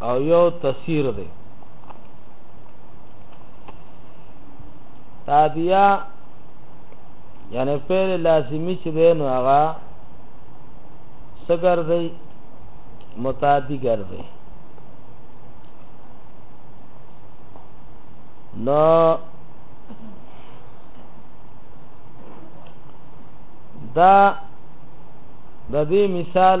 او یو تسیر دی تادیا یعنی فعل لازمی چې دی نو هغه سګر دی متعدی ګرځي نو دا د دې مثال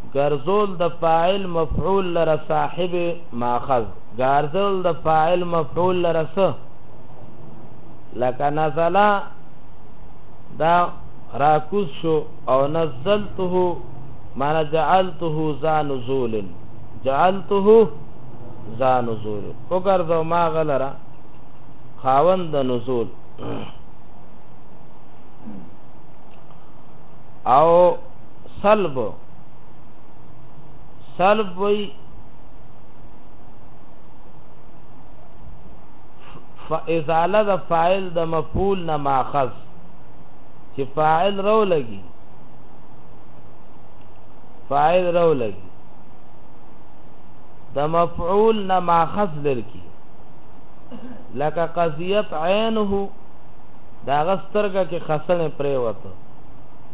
ګرځول د فاعل مفعول لره صاحب ماخذ ګرځول د فاعل مفعول لره س لکه نزلا دا راکوز شو او نزلته معنی جعلته ذا نزول جعلته ذا نزول وګرځو ما غلره خاوند د نزول او سلب سلب وی فازاله د فاعل د مفعول نه ماخذ چې فاعل رو لګي فاعل رو لګي د مفعول نه ماخذ لرکی لکه قضیت عینه دا غسترګه کې خسنه پریوته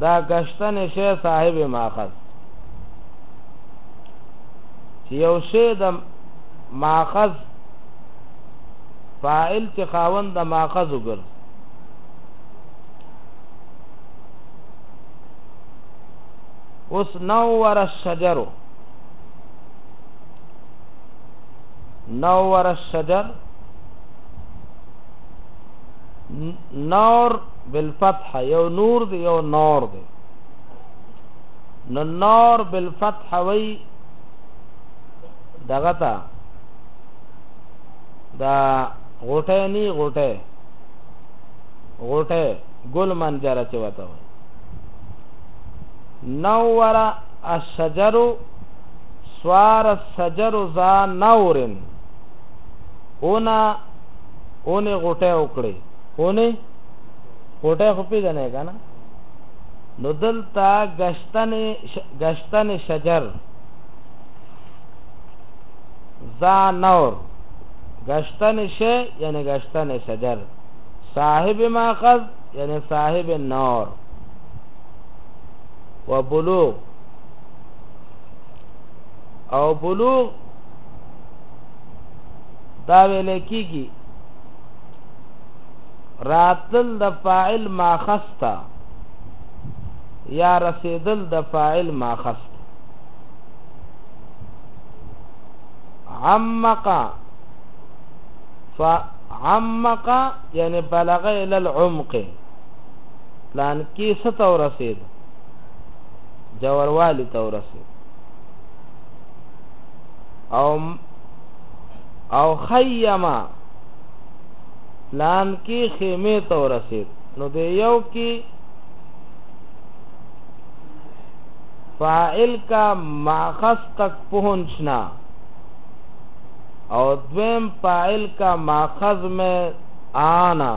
دا گشتن شی صاحب ماخذ چې یو شی د ماخذ فاعل چې خاوند د ماخذ وګرځي اوس نور الشجر نور الشجر نور بالفتح یو نور دی یو نور دی نو نور بالفتح وی دغه تا دا غټه نی غټه غټه ګل منجره چې وته وی نور الشجر سوار الشجر ذا نورن اونا اونه غټه وکړي اونه کوټه خو پیژنې کنه نو دلته گشتن گشتن شجر ذا نور گشتن شی یعنی گشتن شجر صاحب ماخذ یعنی صاحب نور و بلوغ او بلوغ دا ویل کیږي راتلل د فاعل ماخذ ته یا رسیدل د فاعل ماخذ ته عمق فعمق یعنی بلغ الى العمق پلان کې ست او رسید جوړوالی ته رسید او او خیمه پلانکې خیمې ته ورسید نو د یو کې فاعل کا ماخذ تک پہنچنا او دویم فاعل کا ماخذ میں آنا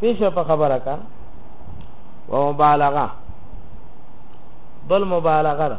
پیش په خبره کا و مبالغه بل مبالغه ده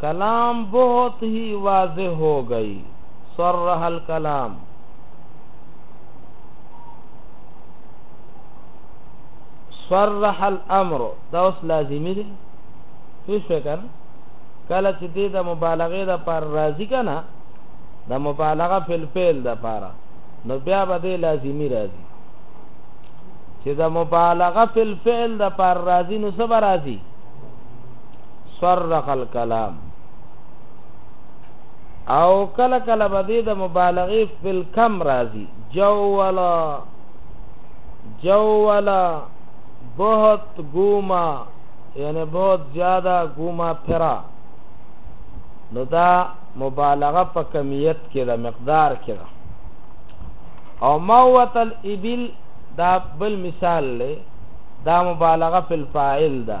کلام بہت ہی واضح ہو گئی سر رہا الکلام صرح الامر دا اوس لازمی دی پیش وکړه کله چې دې د مبالغه د پر راضی کنه د مبالغه فل فعل د پاره نو بیا به دې لازمی راضی چې د مبالغه فل فعل د پر راضی نو سبا راضی صرخ الكلام او کله کله به دې د مبالغه فل کم راځي جولا جولا بہت گوما یعنی بہت زیادہ گوما پھرا نو دا مبالغه په کمیت کې د مقدار کې ده او موت الابل دا بل مثال لې دا مبالغه فی الفاعل ده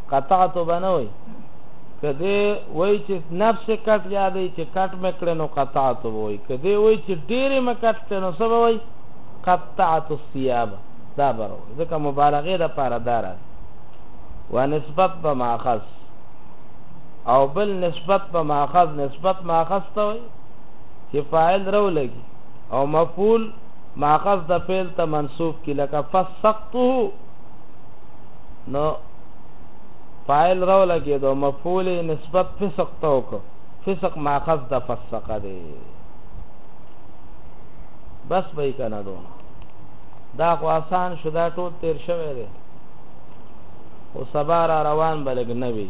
قطعت به نه وي که دی وایي چې نفس یې کټ یادوي چې کټ مې کړی نو قطعت به وایي که دی وایي چې ډېر یې مې کټ کړی نو څه به وایي قطعت الثیاب دا به وایي ځکه مبالغې دپاره دا راځي و نسبت به ماخذ او بل نسبت به ماخذ نسبت ماخذ ته وایي چې فاعل رو لګي او مفعول ماخذ د فعل ته منصوب کی لکه فسقته نو فاعل راو لګې دو مفعول نسبت فسق ته وکړو فسق ماخذ د فسق دی بس به یې کنه دو دا خو آسان شو دا ټول تیر شوی دی او سبا را روان بلګ نه وي